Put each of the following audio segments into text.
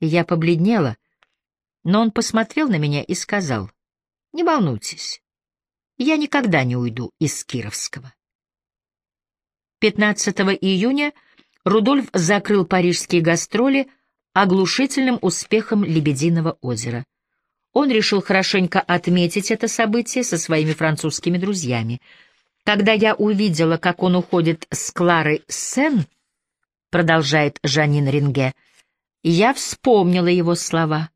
Я побледнела, но он посмотрел на меня и сказал, «Не волнуйтесь, я никогда не уйду из Кировского». 15 июня Рудольф закрыл парижские гастроли оглушительным успехом «Лебединого озера». Он решил хорошенько отметить это событие со своими французскими друзьями. Когда я увидела, как он уходит с Кларой Сен, продолжает Жанин Ринге, я вспомнила его слова,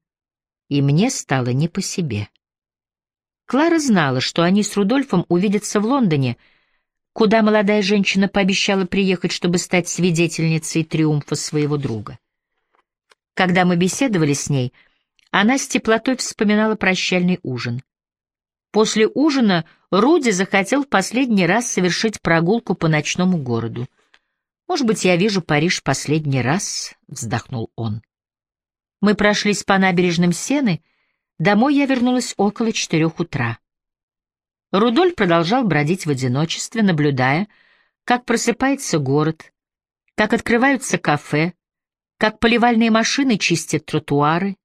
и мне стало не по себе. Клара знала, что они с Рудольфом увидятся в Лондоне, куда молодая женщина пообещала приехать, чтобы стать свидетельницей триумфа своего друга. Когда мы беседовали с ней, она с теплотой вспоминала прощальный ужин. После ужина Руди захотел в последний раз совершить прогулку по ночному городу. «Может быть, я вижу Париж последний раз», — вздохнул он. Мы прошлись по набережным Сены, домой я вернулась около четырех утра. Рудольф продолжал бродить в одиночестве, наблюдая, как просыпается город, как открываются кафе, как поливальные машины чистят тротуары.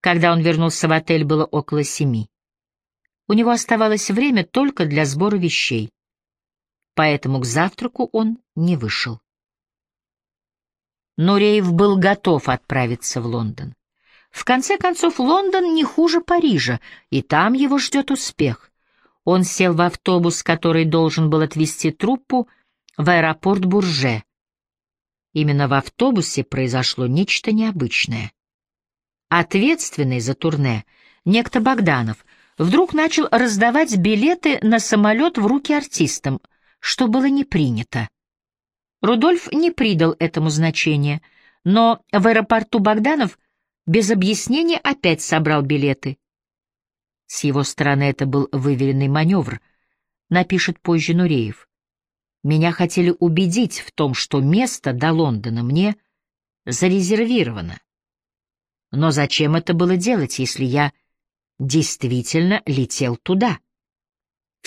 Когда он вернулся в отель, было около семи. У него оставалось время только для сбора вещей, поэтому к завтраку он не вышел. Нуреев был готов отправиться в Лондон. В конце концов, Лондон не хуже Парижа, и там его ждет успех. Он сел в автобус, который должен был отвезти труппу в аэропорт Бурже. Именно в автобусе произошло нечто необычное. Ответственный за турне, некто Богданов, вдруг начал раздавать билеты на самолет в руки артистам, что было не принято. Рудольф не придал этому значения, но в аэропорту Богданов без объяснения опять собрал билеты. С его стороны это был выверенный маневр, напишет позже Нуреев. Меня хотели убедить в том, что место до Лондона мне зарезервировано. Но зачем это было делать, если я действительно летел туда?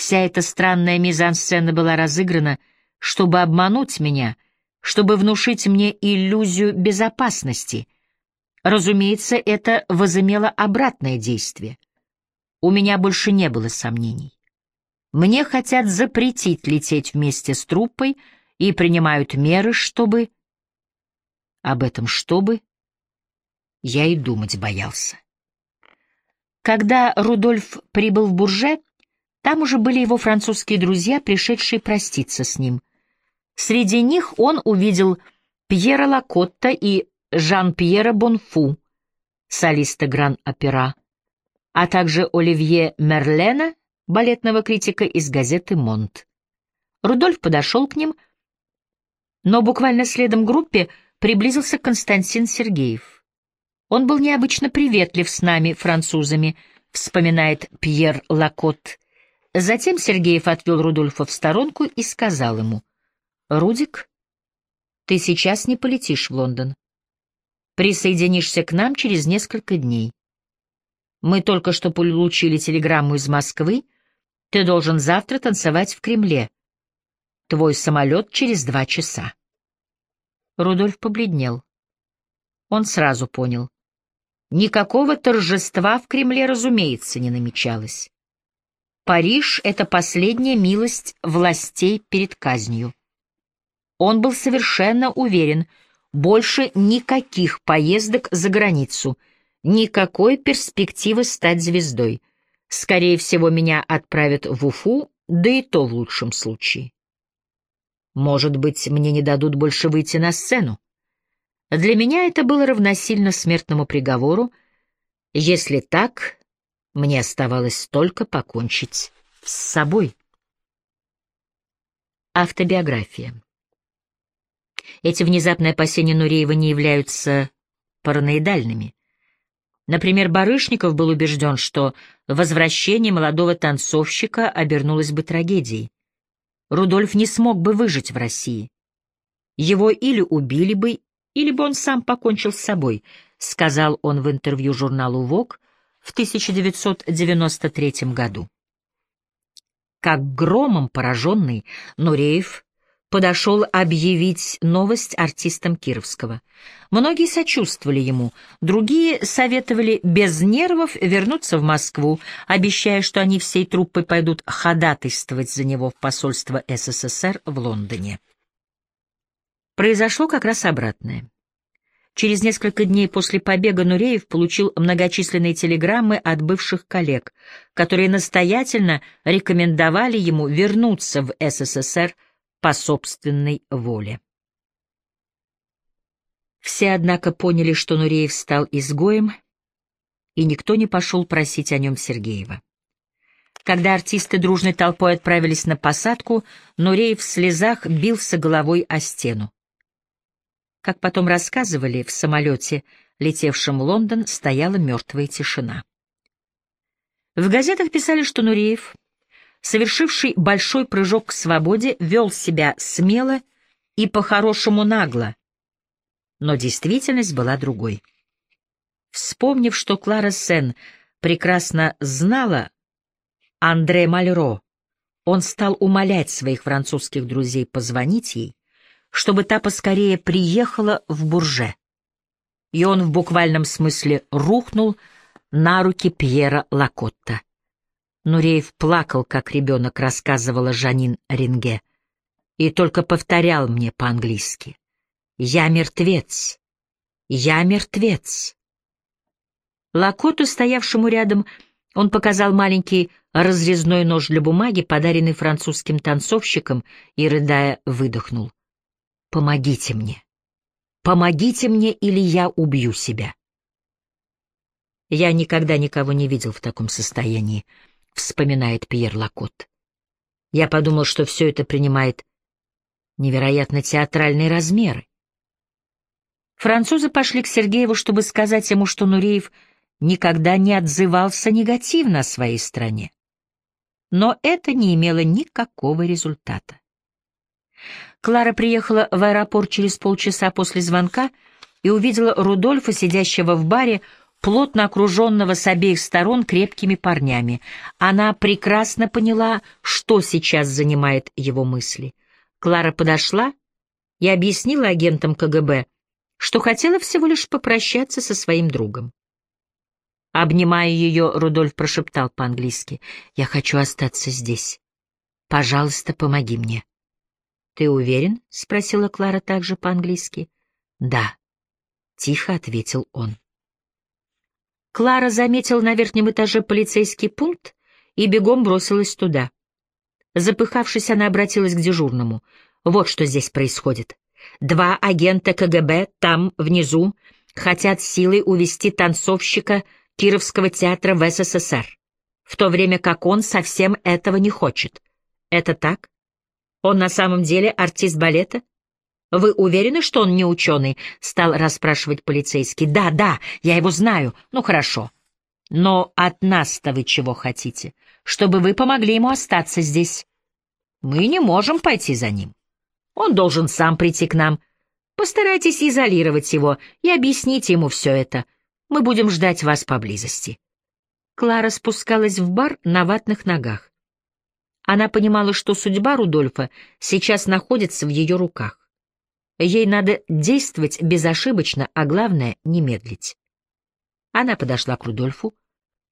Вся эта странная мизансцена была разыграна, чтобы обмануть меня, чтобы внушить мне иллюзию безопасности. Разумеется, это возымело обратное действие. У меня больше не было сомнений. Мне хотят запретить лететь вместе с труппой и принимают меры, чтобы... Об этом чтобы я и думать боялся. Когда Рудольф прибыл в Бурже, там уже были его французские друзья, пришедшие проститься с ним. Среди них он увидел Пьера Лакотта и Жан-Пьера Бонфу, солиста Гран-Опера, а также Оливье Мерлена, балетного критика из газеты «Монт». Рудольф подошел к ним, но буквально следом группе приблизился Константин Сергеев. Он был необычно приветлив с нами, французами, вспоминает Пьер Лакот. Затем Сергеев отвел Рудольфа в сторонку и сказал ему, «Рудик, ты сейчас не полетишь в Лондон. Присоединишься к нам через несколько дней. Мы только что получили телеграмму из Москвы, ты должен завтра танцевать в Кремле. Твой самолет через два часа. Рудольф побледнел. Он сразу понял. Никакого торжества в Кремле, разумеется, не намечалось. Париж — это последняя милость властей перед казнью. Он был совершенно уверен, больше никаких поездок за границу, никакой перспективы стать звездой — Скорее всего, меня отправят в Уфу, да и то в лучшем случае. Может быть, мне не дадут больше выйти на сцену. Для меня это было равносильно смертному приговору. Если так, мне оставалось только покончить с собой. Автобиография. Эти внезапные опасения Нуреева не являются параноидальными. Например, Барышников был убежден, что возвращение молодого танцовщика обернулось бы трагедией. Рудольф не смог бы выжить в России. Его или убили бы, или бы он сам покончил с собой, сказал он в интервью журналу «Вог» в 1993 году. Как громом пораженный, Нуреев подошел объявить новость артистам Кировского. Многие сочувствовали ему, другие советовали без нервов вернуться в Москву, обещая, что они всей труппой пойдут ходатайствовать за него в посольство СССР в Лондоне. Произошло как раз обратное. Через несколько дней после побега Нуреев получил многочисленные телеграммы от бывших коллег, которые настоятельно рекомендовали ему вернуться в СССР по собственной воле. Все, однако, поняли, что Нуреев стал изгоем, и никто не пошел просить о нем Сергеева. Когда артисты дружной толпой отправились на посадку, Нуреев в слезах бился головой о стену. Как потом рассказывали, в самолете, летевшем в Лондон, стояла мертвая тишина. В газетах писали, что Нуреев, совершивший большой прыжок к свободе, вел себя смело и по-хорошему нагло, но действительность была другой. Вспомнив, что Клара Сен прекрасно знала Андре Мальро, он стал умолять своих французских друзей позвонить ей, чтобы та поскорее приехала в Бурже. И он в буквальном смысле рухнул на руки Пьера Лакотта. Нуреев плакал, как ребенок, рассказывала Жанин Ренге, и только повторял мне по-английски. «Я мертвец! Я мертвец!» Лакоту, стоявшему рядом, он показал маленький разрезной нож для бумаги, подаренный французским танцовщиком, и, рыдая, выдохнул. «Помогите мне! Помогите мне, или я убью себя!» Я никогда никого не видел в таком состоянии, — вспоминает Пьер Лакот. Я подумал, что все это принимает невероятно театральные размеры. Французы пошли к Сергееву, чтобы сказать ему, что Нуреев никогда не отзывался негативно о своей стране. Но это не имело никакого результата. Клара приехала в аэропорт через полчаса после звонка и увидела Рудольфа, сидящего в баре, плотно окруженного с обеих сторон крепкими парнями. Она прекрасно поняла, что сейчас занимает его мысли. Клара подошла и объяснила агентам КГБ, что хотела всего лишь попрощаться со своим другом. Обнимая ее, Рудольф прошептал по-английски, «Я хочу остаться здесь. Пожалуйста, помоги мне». «Ты уверен?» — спросила Клара также по-английски. «Да», — тихо ответил он. Клара заметила на верхнем этаже полицейский пункт и бегом бросилась туда. Запыхавшись, она обратилась к дежурному. «Вот что здесь происходит. Два агента КГБ там, внизу, хотят силой увести танцовщика Кировского театра в СССР, в то время как он совсем этого не хочет. Это так? Он на самом деле артист балета? «Вы уверены, что он не ученый?» — стал расспрашивать полицейский. «Да, да, я его знаю. Ну, хорошо. Но от нас-то вы чего хотите? Чтобы вы помогли ему остаться здесь. Мы не можем пойти за ним. Он должен сам прийти к нам. Постарайтесь изолировать его и объясните ему все это. Мы будем ждать вас поблизости». Клара спускалась в бар на ватных ногах. Она понимала, что судьба Рудольфа сейчас находится в ее руках. Ей надо действовать безошибочно, а главное — не медлить. Она подошла к Рудольфу,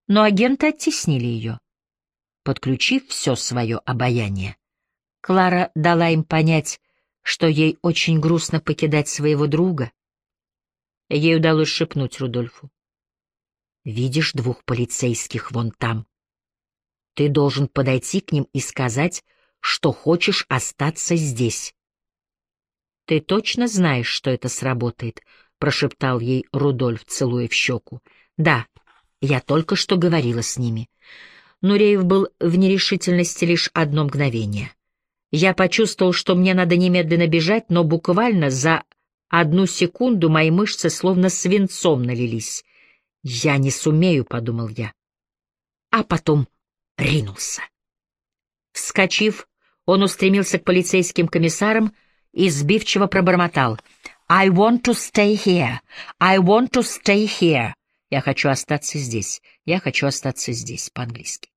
но агенты оттеснили ее. Подключив все свое обаяние, Клара дала им понять, что ей очень грустно покидать своего друга. Ей удалось шепнуть Рудольфу. «Видишь двух полицейских вон там? Ты должен подойти к ним и сказать, что хочешь остаться здесь. «Ты точно знаешь, что это сработает?» — прошептал ей Рудольф, целуя в щеку. «Да, я только что говорила с ними». Нуреев был в нерешительности лишь одно мгновение. Я почувствовал, что мне надо немедленно бежать, но буквально за одну секунду мои мышцы словно свинцом налились. «Я не сумею», — подумал я. А потом ринулся. Вскочив, он устремился к полицейским комиссарам — и сбивчиво пробормотал. «I want to stay here. I want to stay here. Я хочу остаться здесь. Я хочу остаться здесь, по-английски.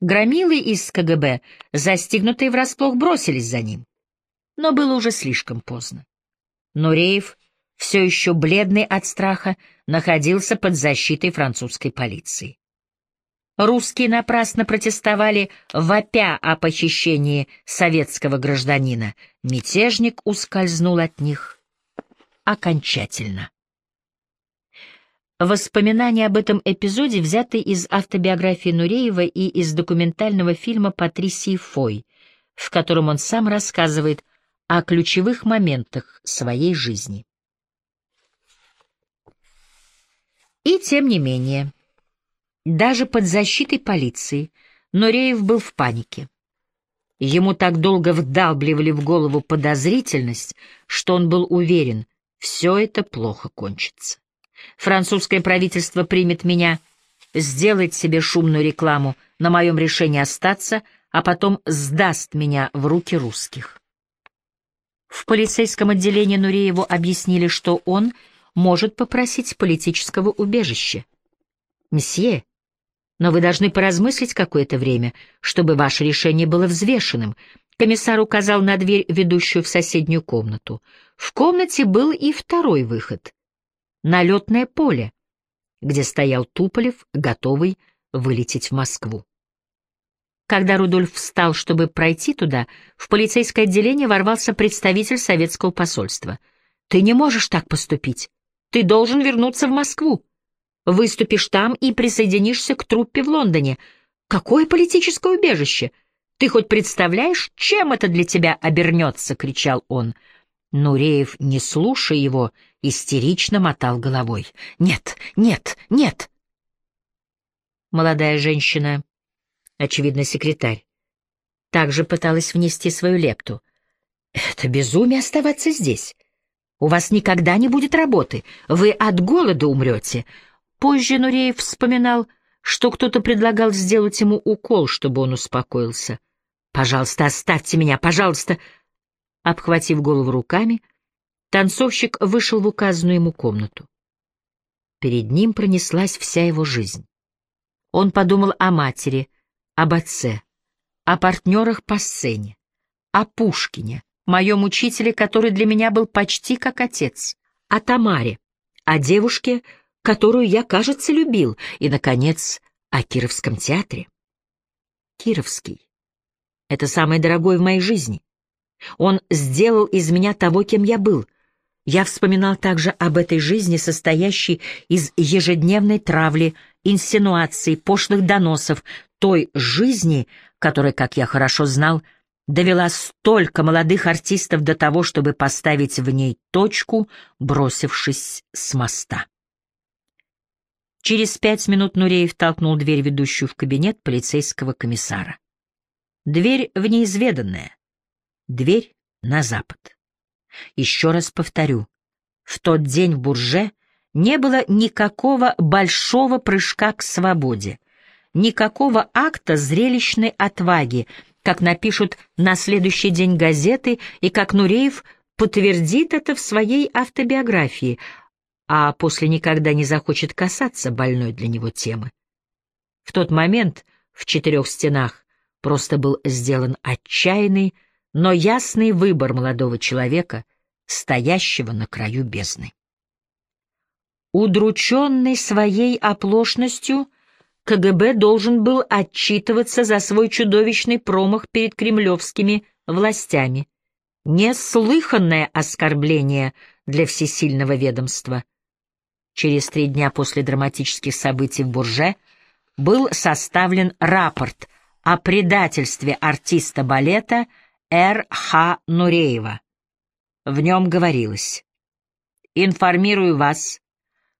Громилы из КГБ, застигнутые врасплох, бросились за ним. Но было уже слишком поздно. Нуреев, все еще бледный от страха, находился под защитой французской полиции. Русские напрасно протестовали, вопя о похищении советского гражданина. Мятежник ускользнул от них окончательно. Воспоминания об этом эпизоде взяты из автобиографии Нуреева и из документального фильма Патрисии Фой, в котором он сам рассказывает о ключевых моментах своей жизни. И тем не менее, даже под защитой полиции Нуреев был в панике. Ему так долго вдалбливали в голову подозрительность, что он был уверен, все это плохо кончится. Французское правительство примет меня, сделает себе шумную рекламу на моем решении остаться, а потом сдаст меня в руки русских. В полицейском отделении Нурееву объяснили, что он может попросить политического убежища. «Мсье, но вы должны поразмыслить какое-то время, чтобы ваше решение было взвешенным». Комиссар указал на дверь, ведущую в соседнюю комнату. В комнате был и второй выход на летное поле, где стоял Туполев, готовый вылететь в Москву. Когда Рудольф встал, чтобы пройти туда, в полицейское отделение ворвался представитель советского посольства. «Ты не можешь так поступить. Ты должен вернуться в Москву. Выступишь там и присоединишься к труппе в Лондоне. Какое политическое убежище? Ты хоть представляешь, чем это для тебя обернется?» — кричал он. — Нуреев, не слушая его, истерично мотал головой. «Нет, нет, нет!» Молодая женщина, очевидно, секретарь, также пыталась внести свою лепту. «Это безумие оставаться здесь. У вас никогда не будет работы. Вы от голода умрете». Позже Нуреев вспоминал, что кто-то предлагал сделать ему укол, чтобы он успокоился. «Пожалуйста, оставьте меня, пожалуйста!» Обхватив голову руками, танцовщик вышел в указанную ему комнату. Перед ним пронеслась вся его жизнь. Он подумал о матери, об отце, о партнерах по сцене, о Пушкине, моем учителе, который для меня был почти как отец, о Тамаре, о девушке, которую я, кажется, любил, и, наконец, о Кировском театре. Кировский — это самое дорогое в моей жизни. Он сделал из меня того, кем я был. Я вспоминал также об этой жизни, состоящей из ежедневной травли, инсинуаций, пошлых доносов, той жизни, которая, как я хорошо знал, довела столько молодых артистов до того, чтобы поставить в ней точку, бросившись с моста. Через пять минут Нуреев толкнул дверь, ведущую в кабинет полицейского комиссара. Дверь в неизведанное. Дверь на запад. Еще раз повторю, в тот день в Бурже не было никакого большого прыжка к свободе, никакого акта зрелищной отваги, как напишут на следующий день газеты и как Нуреев подтвердит это в своей автобиографии, а после никогда не захочет касаться больной для него темы. В тот момент в четырех стенах просто был сделан отчаянный, но ясный выбор молодого человека, стоящего на краю бездны. Удрученный своей оплошностью, КГБ должен был отчитываться за свой чудовищный промах перед кремлевскими властями. Неслыханное оскорбление для всесильного ведомства. Через три дня после драматических событий в Бурже был составлен рапорт о предательстве артиста балета Р. Х. Нуреева. В нем говорилось «Информирую вас,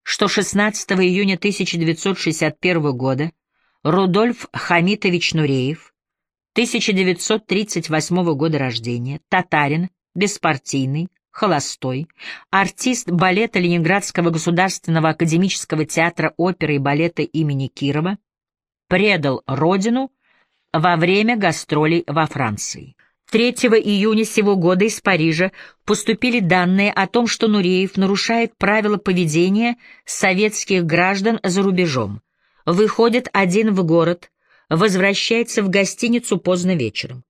что 16 июня 1961 года Рудольф Хамитович Нуреев, 1938 года рождения, татарин, беспартийный, холостой, артист балета Ленинградского государственного академического театра оперы и балета имени Кирова, предал родину во время гастролей во Франции. 3 июня сего года из Парижа поступили данные о том, что Нуреев нарушает правила поведения советских граждан за рубежом. Выходит один в город, возвращается в гостиницу поздно вечером.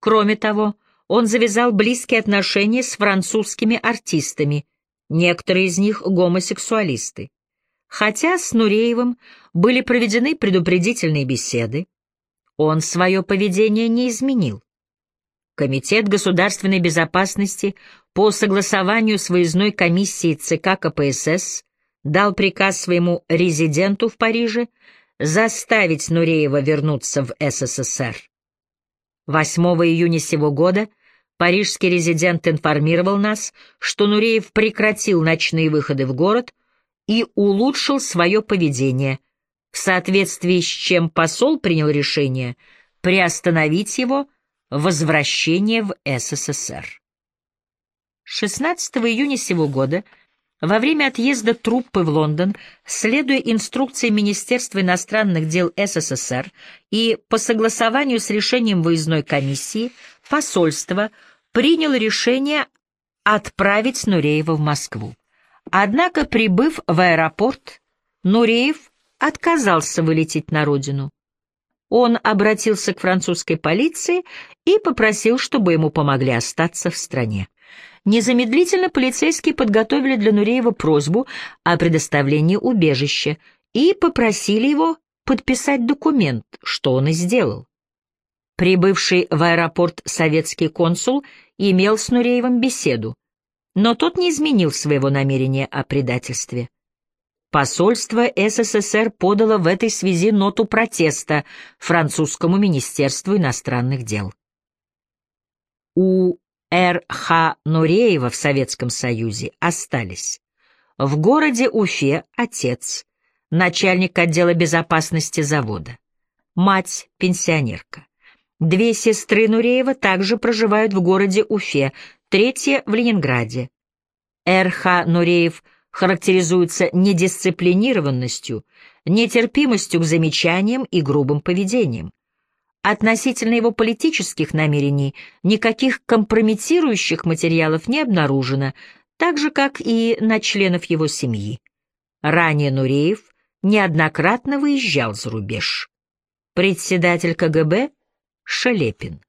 Кроме того, он завязал близкие отношения с французскими артистами, некоторые из них гомосексуалисты. Хотя с Нуреевым были проведены предупредительные беседы, он свое поведение не изменил. Комитет государственной безопасности по согласованию с выездной комиссией ЦК КПСС дал приказ своему резиденту в Париже заставить Нуреева вернуться в СССР. 8 июня сего года парижский резидент информировал нас, что Нуреев прекратил ночные выходы в город и улучшил свое поведение, в соответствии с чем посол принял решение приостановить его возвращение в СССР. 16 июня сего года, во время отъезда труппы в Лондон, следуя инструкции Министерства иностранных дел СССР и по согласованию с решением выездной комиссии, посольство приняло решение отправить Нуреева в Москву. Однако, прибыв в аэропорт, Нуреев отказался вылететь на родину. Он обратился к французской полиции и попросил, чтобы ему помогли остаться в стране. Незамедлительно полицейские подготовили для Нуреева просьбу о предоставлении убежища и попросили его подписать документ, что он и сделал. Прибывший в аэропорт советский консул имел с Нуреевым беседу, но тот не изменил своего намерения о предательстве. Посольство СССР подало в этой связи ноту протеста французскому министерству иностранных дел. У Р.Х. Нуреева в Советском Союзе остались. В городе Уфе отец, начальник отдела безопасности завода, мать, пенсионерка. Две сестры Нуреева также проживают в городе Уфе, третья в Ленинграде. Р.Х. Нуреев – характеризуется недисциплинированностью, нетерпимостью к замечаниям и грубым поведением. Относительно его политических намерений никаких компрометирующих материалов не обнаружено, так же, как и на членов его семьи. Ранее Нуреев неоднократно выезжал за рубеж. Председатель КГБ Шелепин.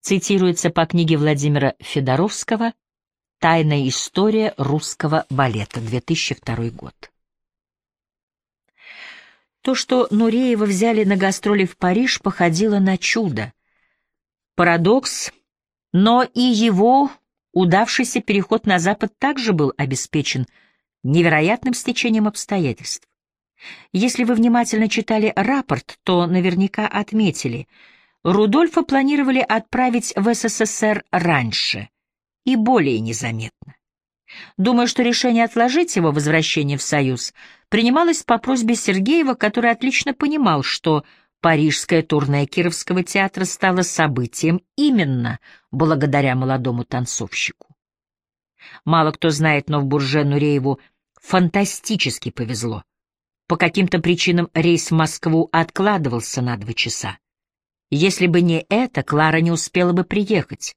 цитируется по книге Владимира Федоровского «Тайная история русского балета», 2002 год. То, что Нуреева взяли на гастроли в Париж, походило на чудо. Парадокс, но и его удавшийся переход на Запад также был обеспечен невероятным стечением обстоятельств. Если вы внимательно читали рапорт, то наверняка отметили — Рудольфа планировали отправить в СССР раньше и более незаметно. Думаю, что решение отложить его возвращение в Союз принималось по просьбе Сергеева, который отлично понимал, что парижская турне Кировского театра стала событием именно благодаря молодому танцовщику. Мало кто знает, но в Бурже Нурееву фантастически повезло. По каким-то причинам рейс в Москву откладывался на два часа. Если бы не это, Клара не успела бы приехать.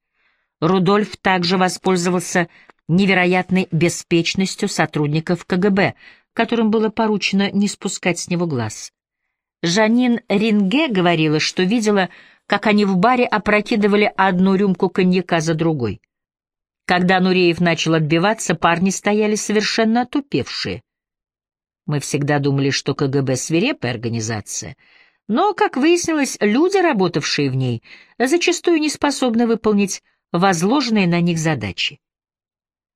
Рудольф также воспользовался невероятной беспечностью сотрудников КГБ, которым было поручено не спускать с него глаз. Жанин Ринге говорила, что видела, как они в баре опрокидывали одну рюмку коньяка за другой. Когда Нуреев начал отбиваться, парни стояли совершенно отупевшие. Мы всегда думали, что КГБ — свирепая организация — но, как выяснилось, люди, работавшие в ней, зачастую не способны выполнить возложенные на них задачи.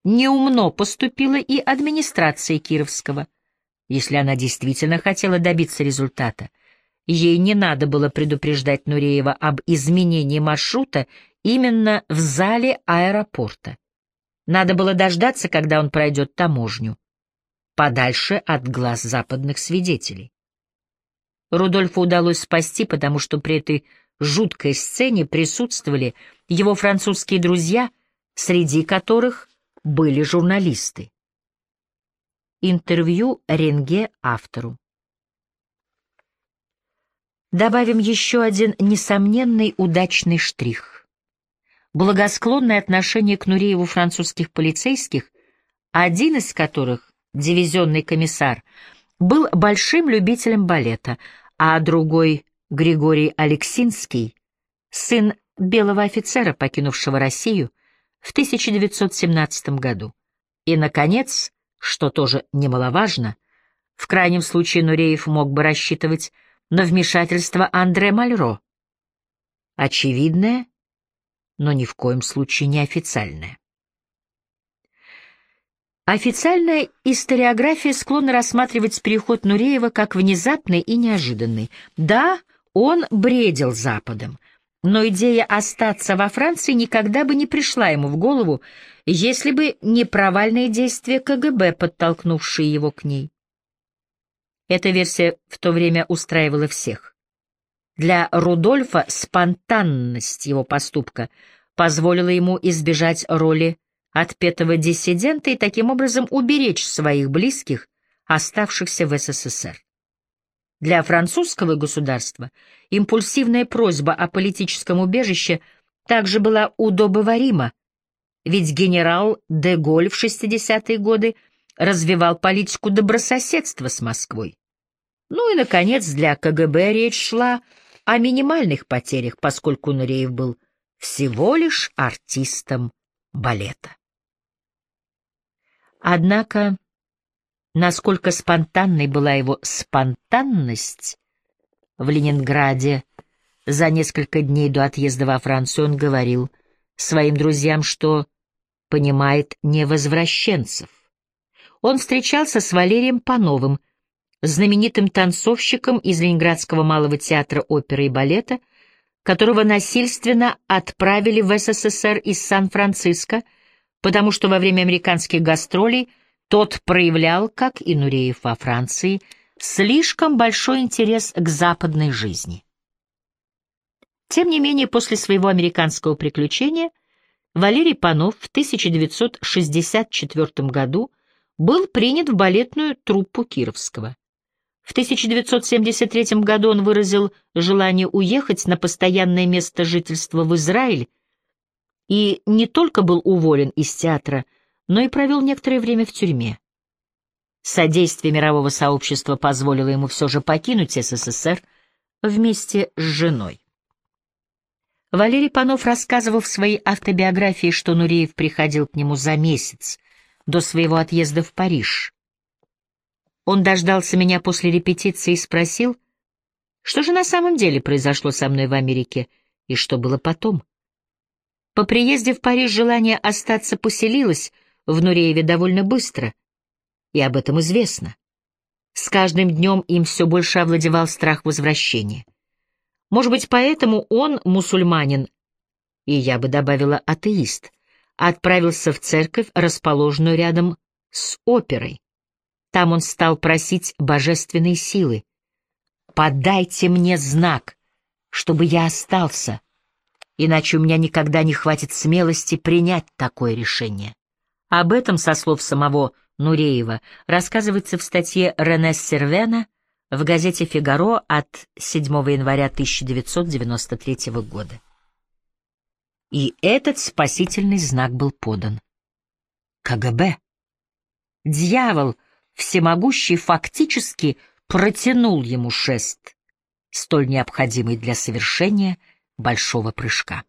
Неумно поступила и администрация Кировского. Если она действительно хотела добиться результата, ей не надо было предупреждать Нуреева об изменении маршрута именно в зале аэропорта. Надо было дождаться, когда он пройдет таможню, подальше от глаз западных свидетелей. Рудольфу удалось спасти, потому что при этой жуткой сцене присутствовали его французские друзья, среди которых были журналисты. Интервью Ренге автору. Добавим еще один несомненный удачный штрих. Благосклонное отношение к Нурееву французских полицейских, один из которых, дивизионный комиссар, был большим любителем балета, а другой, Григорий Алексинский, сын белого офицера, покинувшего Россию в 1917 году. И, наконец, что тоже немаловажно, в крайнем случае Нуреев мог бы рассчитывать на вмешательство Андре Мальро. Очевидное, но ни в коем случае не официальное. Официальная историография склонна рассматривать переход Нуреева как внезапный и неожиданный. Да, он бредил Западом, но идея остаться во Франции никогда бы не пришла ему в голову, если бы не провальные действия КГБ, подтолкнувшие его к ней. Эта версия в то время устраивала всех. Для Рудольфа спонтанность его поступка позволила ему избежать роли отпетого диссидента и таким образом уберечь своих близких, оставшихся в СССР. Для французского государства импульсивная просьба о политическом убежище также была удобоварима, ведь генерал де Голь в 60-е годы развивал политику добрососедства с Москвой. Ну и, наконец, для КГБ речь шла о минимальных потерях, поскольку Нуреев был всего лишь артистом балета. Однако, насколько спонтанной была его спонтанность, в Ленинграде за несколько дней до отъезда во Францию он говорил своим друзьям, что понимает невозвращенцев. Он встречался с Валерием Пановым, знаменитым танцовщиком из Ленинградского малого театра оперы и балета, которого насильственно отправили в СССР из Сан-Франциско — потому что во время американских гастролей тот проявлял, как и Нуреев во Франции, слишком большой интерес к западной жизни. Тем не менее, после своего американского приключения Валерий Панов в 1964 году был принят в балетную труппу Кировского. В 1973 году он выразил желание уехать на постоянное место жительства в Израиль и не только был уволен из театра, но и провел некоторое время в тюрьме. Содействие мирового сообщества позволило ему все же покинуть СССР вместе с женой. Валерий Панов рассказывал в своей автобиографии, что Нуреев приходил к нему за месяц до своего отъезда в Париж. Он дождался меня после репетиции и спросил, что же на самом деле произошло со мной в Америке и что было потом. По приезде в Париж желание остаться поселилось в Нурееве довольно быстро, и об этом известно. С каждым днем им все больше овладевал страх возвращения. Может быть, поэтому он, мусульманин, и я бы добавила атеист, отправился в церковь, расположенную рядом с оперой. Там он стал просить божественной силы. «Подайте мне знак, чтобы я остался», иначе у меня никогда не хватит смелости принять такое решение. Об этом, со слов самого Нуреева, рассказывается в статье Рене Сервена в газете «Фигаро» от 7 января 1993 года. И этот спасительный знак был подан. КГБ. Дьявол, всемогущий, фактически протянул ему шест, столь необходимый для совершения большого прыжка.